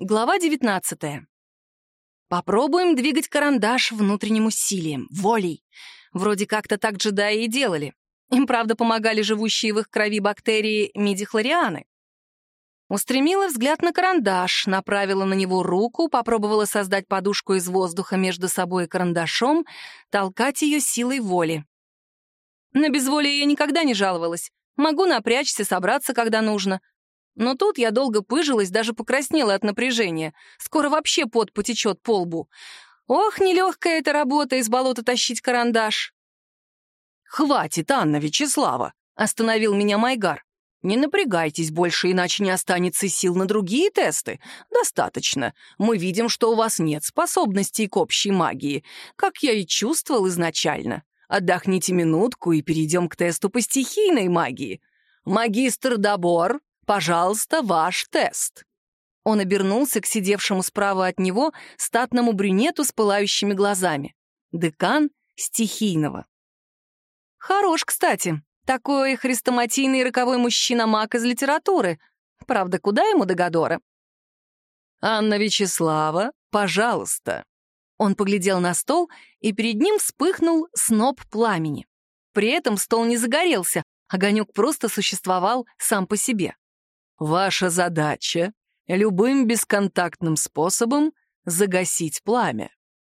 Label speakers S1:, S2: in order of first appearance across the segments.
S1: Глава 19. Попробуем двигать карандаш внутренним усилием, волей. Вроде как-то так джедаи и делали. Им, правда, помогали живущие в их крови бактерии мидихлорианы. Устремила взгляд на карандаш, направила на него руку, попробовала создать подушку из воздуха между собой и карандашом, толкать ее силой воли. На безволие я никогда не жаловалась. Могу напрячься, собраться, когда нужно. Но тут я долго пыжилась, даже покраснела от напряжения. Скоро вообще пот потечет по лбу. Ох, нелегкая эта работа из болота тащить карандаш.
S2: «Хватит, Анна Вячеслава!» — остановил меня Майгар. «Не напрягайтесь больше, иначе не останется сил на другие тесты. Достаточно. Мы видим, что у вас нет способностей к общей магии, как я и чувствовал изначально. Отдохните минутку и перейдем к тесту по стихийной магии. Магистр Добор, Пожалуйста, ваш тест». Он обернулся к сидевшему справа от него статному брюнету с пылающими глазами. Декан стихийного. Хорош, кстати. Такой хрестоматийный роковой мужчина-маг из литературы. Правда, куда ему до Годора? «Анна Вячеслава, пожалуйста». Он поглядел на стол, и перед ним вспыхнул сноп пламени. При этом стол не загорелся, огонек просто существовал сам по себе. Ваша задача — любым бесконтактным способом загасить пламя.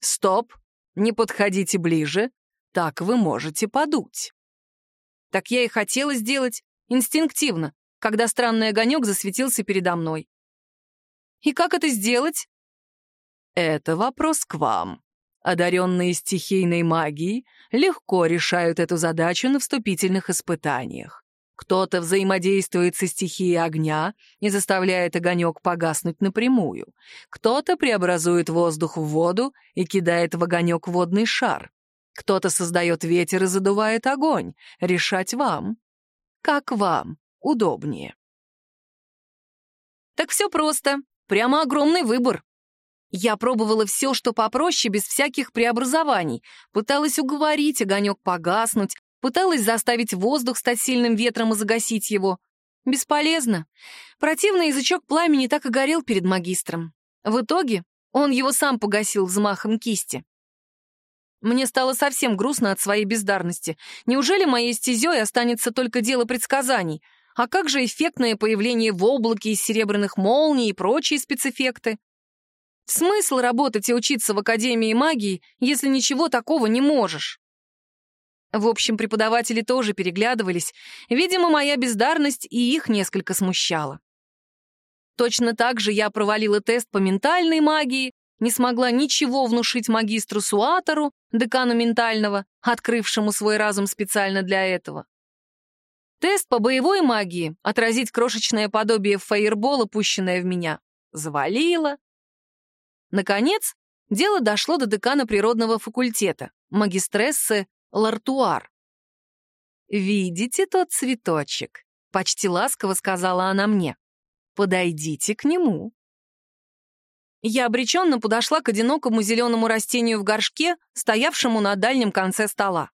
S2: Стоп, не подходите ближе, так вы можете подуть. Так я и хотела сделать, инстинктивно, когда странный огонек засветился передо мной. И как это сделать? Это вопрос к вам. Одаренные стихийной магией легко решают эту задачу на вступительных испытаниях. Кто-то взаимодействует со стихией огня и заставляет огонек погаснуть напрямую. Кто-то преобразует воздух в воду и кидает в огонек водный шар. Кто-то создает ветер и задувает огонь. Решать вам. Как вам удобнее. Так все просто. Прямо огромный выбор. Я пробовала все, что попроще, без всяких преобразований. Пыталась уговорить огонек погаснуть, Пыталась заставить воздух стать сильным ветром и загасить его. Бесполезно. Противный язычок пламени так и горел перед магистром. В итоге он его сам погасил взмахом кисти. Мне стало совсем грустно от своей бездарности. Неужели моей стезей останется только дело предсказаний? А как же эффектное появление в облаке из серебряных молний и прочие спецэффекты? Смысл работать и учиться в Академии магии, если ничего такого не можешь? В общем, преподаватели тоже переглядывались. Видимо, моя бездарность и их несколько смущала. Точно так же я провалила тест по ментальной магии, не смогла ничего внушить магистру Суатору, декану ментального, открывшему свой разум специально для этого. Тест по боевой магии, отразить крошечное подобие фаербола, пущенное в меня, завалила. Наконец, дело дошло до декана природного факультета, магистрессы Лартуар. «Видите тот цветочек?» — почти ласково сказала она мне. «Подойдите к нему». Я обреченно подошла к одинокому зеленому растению в горшке, стоявшему на дальнем конце стола.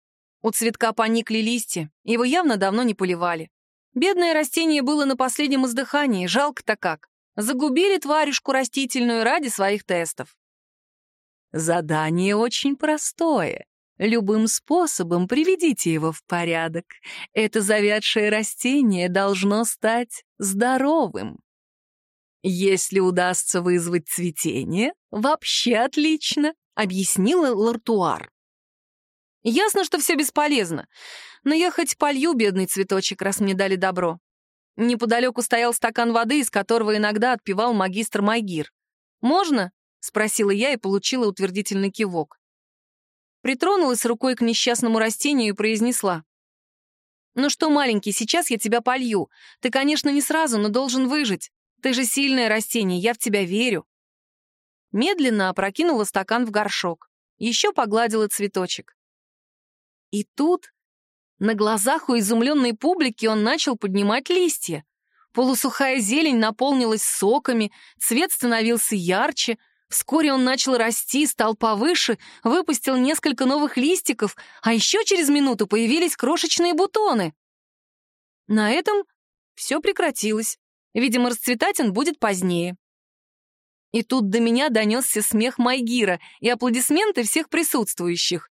S2: У цветка поникли листья, его явно давно не поливали. Бедное растение было на последнем издыхании, жалко-то как. Загубили тварюшку растительную ради своих тестов. Задание очень простое. Любым способом приведите его в порядок. Это завядшее растение должно стать здоровым. Если удастся вызвать цветение, вообще отлично, объяснила Лартуар. Ясно, что все бесполезно, но я хоть полью бедный цветочек, раз мне дали добро. Неподалеку стоял стакан воды, из которого иногда отпивал магистр Майгир. «Можно?» — спросила я и получила утвердительный кивок притронулась рукой к несчастному растению и произнесла. «Ну что, маленький, сейчас я тебя полью. Ты, конечно, не сразу, но должен выжить. Ты же сильное растение, я в тебя верю». Медленно опрокинула стакан в горшок. Еще погладила цветочек. И тут на глазах у изумленной публики он начал поднимать листья. Полусухая зелень наполнилась соками, цвет становился ярче — Вскоре он начал расти, стал повыше, выпустил несколько новых листиков, а еще через минуту появились крошечные бутоны. На этом все прекратилось. Видимо, расцветать он будет позднее. И тут до меня донесся смех Майгира и аплодисменты всех присутствующих.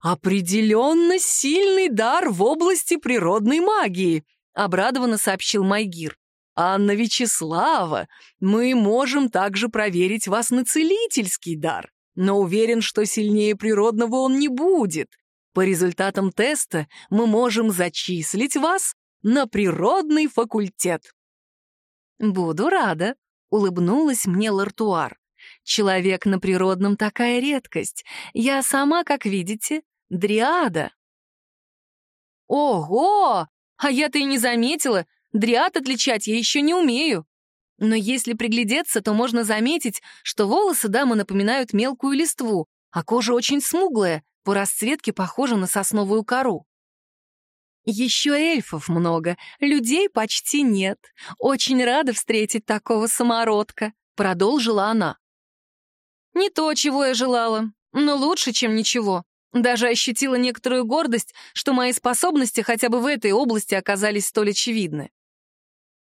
S3: «Определенно сильный дар в области природной магии», — обрадованно сообщил Майгир. «Анна Вячеслава, мы можем также проверить вас на целительский дар, но уверен, что сильнее природного он не будет. По результатам теста мы можем зачислить вас на природный факультет».
S2: «Буду рада», — улыбнулась мне Лартуар. «Человек на природном такая редкость. Я сама, как видите, дриада». «Ого! А я-то и не заметила. Дриад отличать я еще не умею. Но если приглядеться, то можно заметить, что волосы дамы напоминают мелкую листву, а кожа очень смуглая, по расцветке похожа на сосновую кору. Еще эльфов много, людей почти нет. Очень рада встретить такого самородка», — продолжила она. «Не то, чего я желала, но лучше, чем ничего. Даже ощутила некоторую гордость, что мои способности хотя бы в этой области оказались столь очевидны.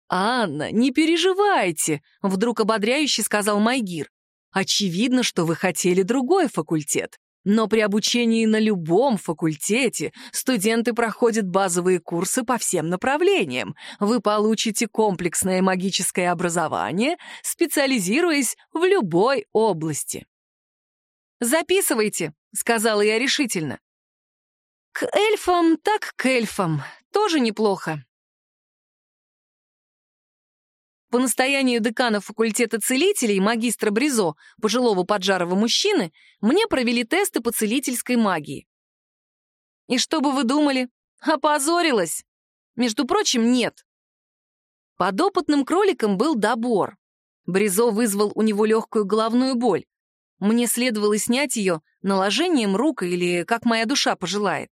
S3: «Анна, не переживайте», — вдруг ободряюще сказал Майгир. «Очевидно, что вы хотели другой факультет. Но при обучении на любом факультете студенты проходят базовые курсы по всем направлениям. Вы получите комплексное магическое образование, специализируясь в любой области.
S2: «Записывайте», — сказала я решительно. «К эльфам так к эльфам. Тоже неплохо. По настоянию декана факультета целителей, магистра Бризо, пожилого поджарого мужчины, мне провели тесты по целительской магии. И что бы вы думали? Опозорилась? Между прочим, нет. Подопытным кроликом был добор. Бризо вызвал у него легкую головную боль. Мне следовало снять ее наложением рук или как моя душа пожелает.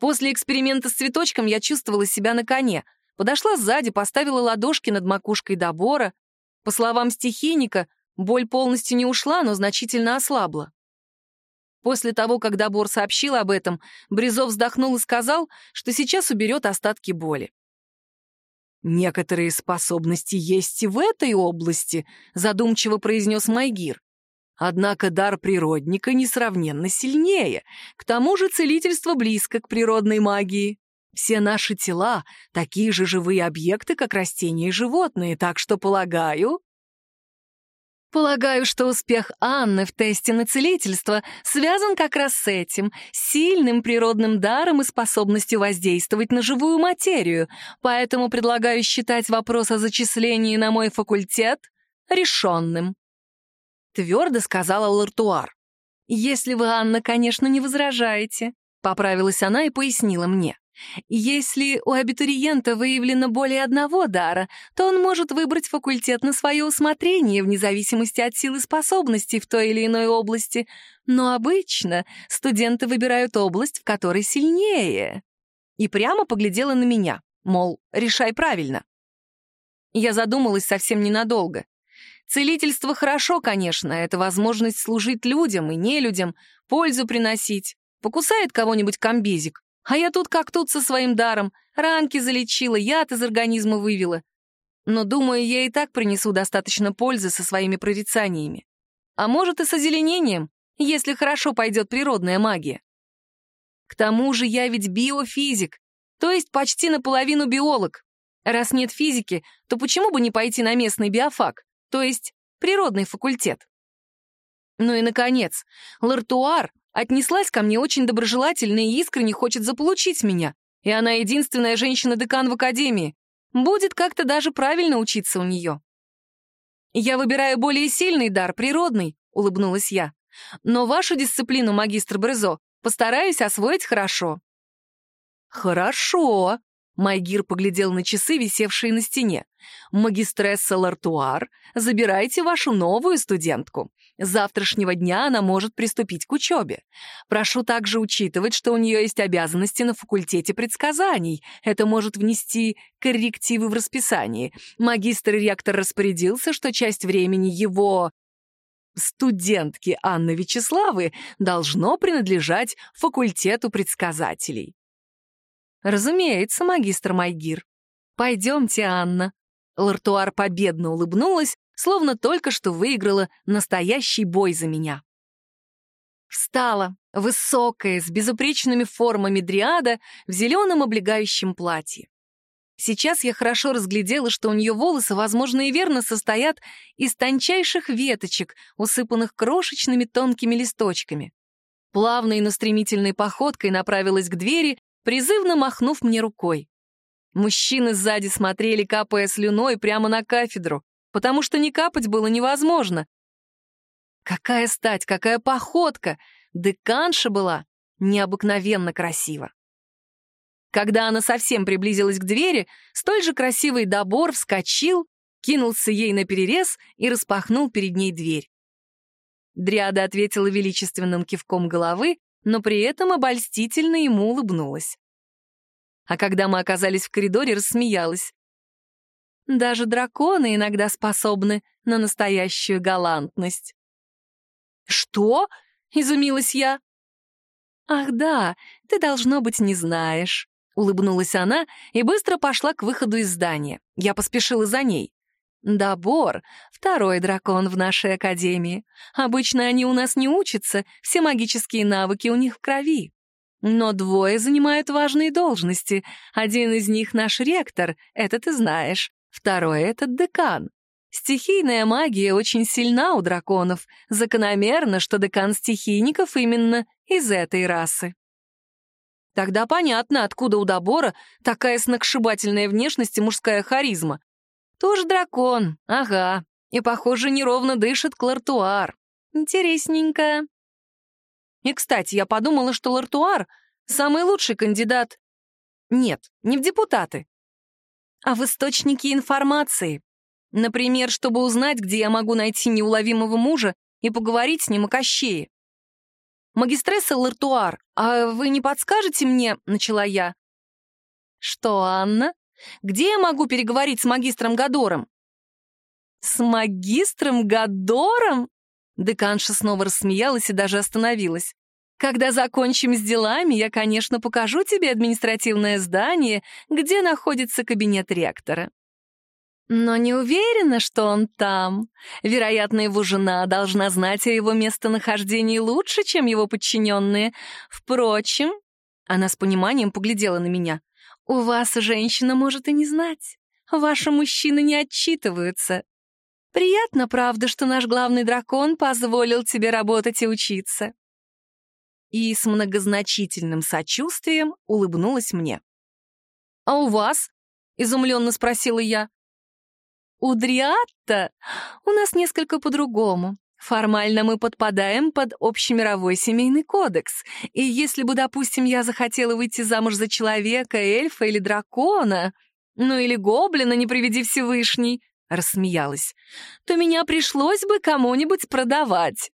S2: После эксперимента с цветочком я чувствовала себя на коне — Подошла сзади, поставила ладошки над макушкой добора. По словам стихийника, боль полностью не ушла, но значительно ослабла. После того, как Добор сообщил об этом, Бризов вздохнул и сказал, что сейчас уберет остатки боли.
S3: «Некоторые способности есть и в этой области», — задумчиво произнес Майгир. «Однако дар природника несравненно сильнее. К тому же целительство близко к природной магии». Все наши тела — такие же живые объекты, как растения и животные, так что, полагаю...»
S2: Полагаю, что успех Анны в тесте на целительство связан как раз с этим, сильным природным даром и способностью воздействовать на живую материю, поэтому предлагаю считать вопрос о зачислении на мой факультет решенным. Твердо сказала Лартуар. «Если вы, Анна, конечно, не возражаете», — поправилась она и пояснила мне. Если у абитуриента выявлено более одного дара, то он может выбрать факультет на свое усмотрение вне зависимости от силы способностей в той или иной области. Но обычно студенты выбирают область, в которой сильнее. И прямо поглядела на меня, мол, решай правильно. Я задумалась совсем ненадолго. Целительство хорошо, конечно, это возможность служить людям и нелюдям, пользу приносить. Покусает кого-нибудь комбезик, а я тут как тут со своим даром. Ранки залечила, яд из организма вывела. Но, думаю, я и так принесу достаточно пользы со своими прорицаниями. А может, и с озеленением, если хорошо пойдет природная магия. К тому же я ведь биофизик, то есть почти наполовину биолог. Раз нет физики, то почему бы не пойти на местный биофак, то есть природный факультет? Ну и, наконец, Лартуар Отнеслась ко мне очень доброжелательно и искренне хочет заполучить меня. И она единственная женщина-декан в академии. Будет как-то даже правильно учиться у нее. «Я выбираю более сильный дар, природный», — улыбнулась я. «Но вашу дисциплину, магистр Брезо, постараюсь освоить хорошо».
S3: «Хорошо», Майгир поглядел на часы, висевшие на стене. «Магистресса Лартуар, забирайте вашу новую студентку. С завтрашнего дня она может приступить к учебе. Прошу также учитывать, что у нее есть обязанности на факультете предсказаний. Это может внести коррективы в расписание. Магистр и ректор распорядился, что часть времени его студентки Анны Вячеславы должно принадлежать факультету предсказателей.
S2: «Разумеется, магистр Майгир. Пойдемте, Анна». Лартуар победно улыбнулась,
S3: словно только что выиграла настоящий бой за меня. Встала, высокая, с безупречными формами дриада в зеленом облегающем платье. Сейчас я хорошо разглядела, что у нее волосы, возможно, и верно состоят из тончайших веточек, усыпанных крошечными тонкими листочками. Плавной, но стремительной походкой направилась к двери, призывно махнув мне рукой. Мужчины сзади смотрели, капая слюной, прямо на кафедру, потому что не капать было невозможно. Какая стать, какая походка! Деканша была необыкновенно красива. Когда она совсем приблизилась к двери, столь же красивый добор вскочил, кинулся ей на перерез и распахнул перед ней дверь. Дриада ответила величественным кивком головы, но при этом обольстительно ему улыбнулась. А когда мы оказались в коридоре, рассмеялась. Даже драконы иногда способны на настоящую галантность. «Что?» — изумилась я. «Ах да, ты, должно быть, не знаешь», — улыбнулась она и быстро пошла к выходу из здания. Я поспешила за ней. «Добор — второй дракон в нашей академии. Обычно они у нас не учатся, все магические навыки у них в крови. Но двое занимают важные должности. Один из них наш ректор, это ты знаешь. Второй — этот декан. Стихийная магия очень сильна у драконов. Закономерно, что декан стихийников именно из этой расы. Тогда понятно, откуда у Добора такая сногсшибательная внешность и мужская харизма. Тоже дракон, ага. И, похоже, неровно дышит Клартуар. Интересненько. И, кстати, я подумала, что Лартуар — самый лучший кандидат. Нет, не в депутаты, а в источники информации. Например, чтобы узнать, где я могу найти неуловимого мужа и поговорить с ним о Кощее. «Магистресса Лартуар, а вы не подскажете мне?» — начала я. «Что, Анна? Где я могу переговорить с магистром Гадором?» «С магистром Гадором?» Деканша снова рассмеялась и даже остановилась. «Когда закончим с делами, я, конечно, покажу тебе административное здание, где находится кабинет ректора. Но не уверена, что он там. Вероятно, его жена должна знать о его местонахождении лучше, чем его подчиненные. Впрочем, она с пониманием поглядела на меня. У вас женщина может и не знать. Ваши мужчины не отчитываются. Приятно, правда, что наш главный дракон позволил тебе работать и учиться. И с многозначительным сочувствием улыбнулась мне. «А у вас?» — изумленно спросила я. У Дриатта у нас несколько по-другому. Формально мы подпадаем под общемировой семейный кодекс. И если бы, допустим, я захотела выйти замуж за человека, эльфа или дракона, ну или гоблина, не приведи Всевышний, рассмеялась, то меня пришлось бы кому-нибудь продавать.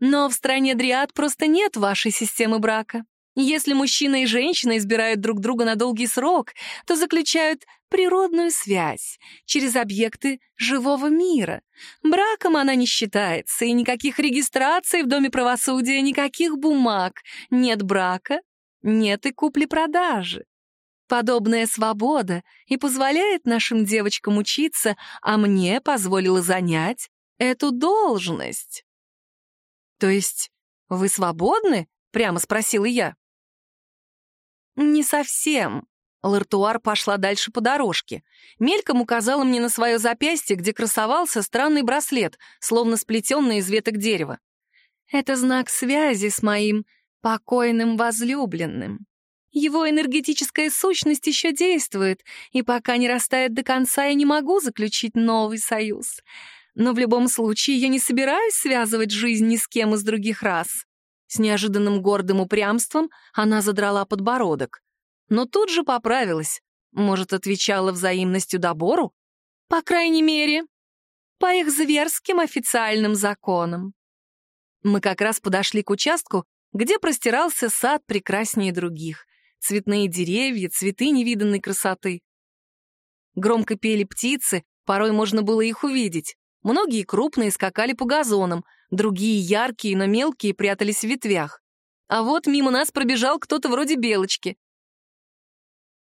S3: Но в стране Дриад просто нет вашей системы брака. Если мужчина и женщина избирают друг друга на долгий срок, то заключают природную связь через объекты живого мира. Браком она не считается, и никаких регистраций в Доме правосудия, никаких бумаг. Нет брака, нет и купли-продажи. Подобная свобода и позволяет нашим девочкам учиться, а мне позволила занять эту должность. «То есть вы свободны?» — прямо спросила я. «Не совсем». Лартуар пошла дальше по дорожке. Мельком указала мне на свое запястье, где красовался странный браслет, словно сплетенный из веток дерева. «Это знак связи с моим покойным возлюбленным. Его энергетическая сущность еще действует, и пока не растает до конца, я не могу заключить новый союз. Но в любом случае я не собираюсь связывать жизнь ни с кем из других рас. С неожиданным гордым упрямством она задрала подбородок. Но тут же поправилась. Может, отвечала взаимностью добору? По крайней мере, по их зверским официальным законам. Мы как раз подошли к участку, где простирался сад прекраснее других. Цветные деревья, цветы невиданной красоты. Громко пели птицы, порой можно было их увидеть. Многие крупные скакали по газонам, другие яркие, но мелкие прятались в ветвях. А вот мимо нас пробежал кто-то вроде белочки.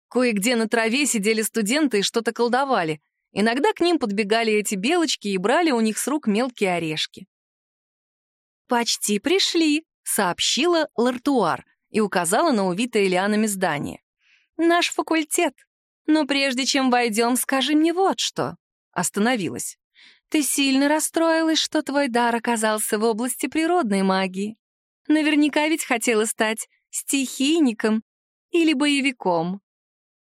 S3: Кое-где на траве сидели студенты и что-то колдовали.
S2: Иногда к ним подбегали эти белочки и брали у них с рук мелкие орешки.
S1: «Почти пришли», — сообщила Лартуар и указала на увитое лианами здание. «Наш факультет. Но прежде чем войдем, скажи мне вот что». Остановилась. «Ты сильно расстроилась, что твой дар оказался в области природной магии. Наверняка ведь хотела стать стихийником или боевиком».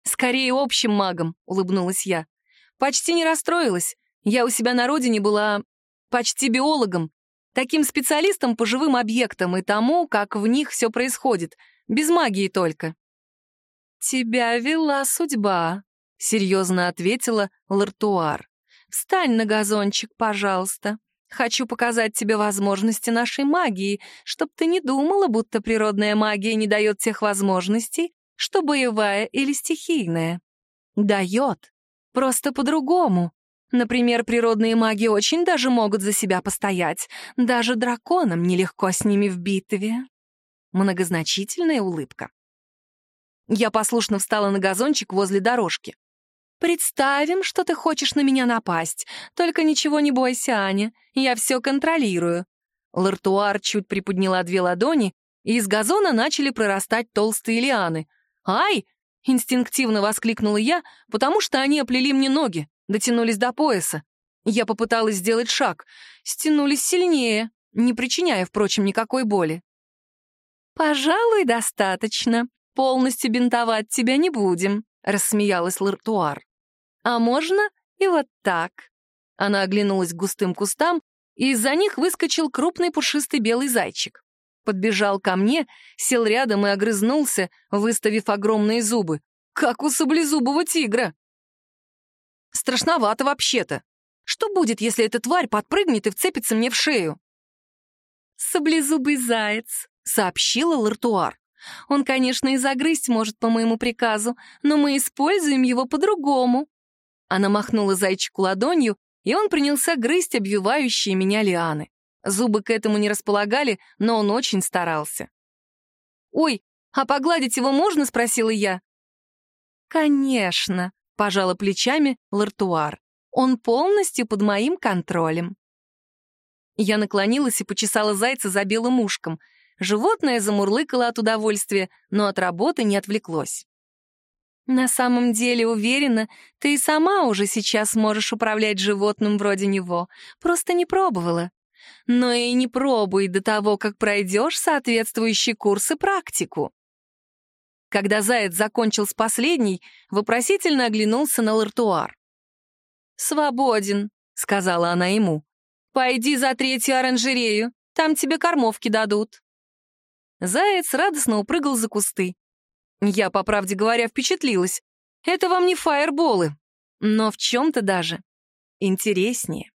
S2: «Скорее общим магом», — улыбнулась я. «Почти не расстроилась. Я у себя на родине была почти биологом, таким специалистом по живым объектам и тому, как в них все происходит, без магии только».
S1: «Тебя вела судьба», — серьезно ответила Лартуар. «Встань на газончик, пожалуйста. Хочу показать тебе возможности нашей магии, чтоб ты не думала, будто природная магия не дает тех возможностей, что боевая или стихийная. Дает. Просто по-другому. Например, природные маги очень даже могут за себя постоять. Даже драконам нелегко с ними в битве. Многозначительная улыбка.
S2: Я послушно встала на газончик возле дорожки.
S1: «Представим, что ты хочешь на меня напасть. Только ничего не бойся, Аня. Я все контролирую».
S2: Лартуар чуть приподняла две ладони, и из газона начали прорастать толстые лианы — «Ай!» — инстинктивно воскликнула я, потому что они оплели мне ноги, дотянулись до пояса. Я попыталась сделать шаг, стянулись сильнее, не причиняя, впрочем, никакой боли.
S1: «Пожалуй, достаточно. Полностью бинтовать тебя не будем», — рассмеялась Лартуар. «А можно и вот так». Она оглянулась к густым кустам, и из-за них выскочил крупный пушистый белый зайчик подбежал ко мне, сел рядом и огрызнулся, выставив огромные зубы, как у саблезубого тигра.
S2: Страшновато вообще-то. Что будет, если эта тварь подпрыгнет и вцепится мне в шею?
S1: «Саблезубый заяц», — сообщила Лартуар. «Он, конечно, и загрызть может по моему приказу, но мы используем его по-другому». Она махнула зайчику ладонью, и он принялся грызть обвивающие меня лианы. Зубы к этому не располагали, но он очень старался.
S2: «Ой, а погладить его можно?» — спросила я.
S1: «Конечно», — пожала плечами Лартуар. «Он полностью под моим контролем».
S2: Я наклонилась и почесала зайца за белым ушком. Животное замурлыкало от удовольствия, но от работы не отвлеклось.
S1: «На самом деле, уверена, ты и сама уже сейчас можешь управлять животным вроде него, просто не пробовала но и не пробуй до того, как пройдешь соответствующие курсы практику.
S2: Когда заяц закончил с последней, вопросительно оглянулся на Лартуар.
S1: «Свободен», — сказала она ему. «Пойди за третью оранжерею, там тебе кормовки дадут».
S2: Заяц радостно упрыгал за кусты. Я, по правде говоря, впечатлилась. Это вам не фаерболы, но в чем-то даже интереснее.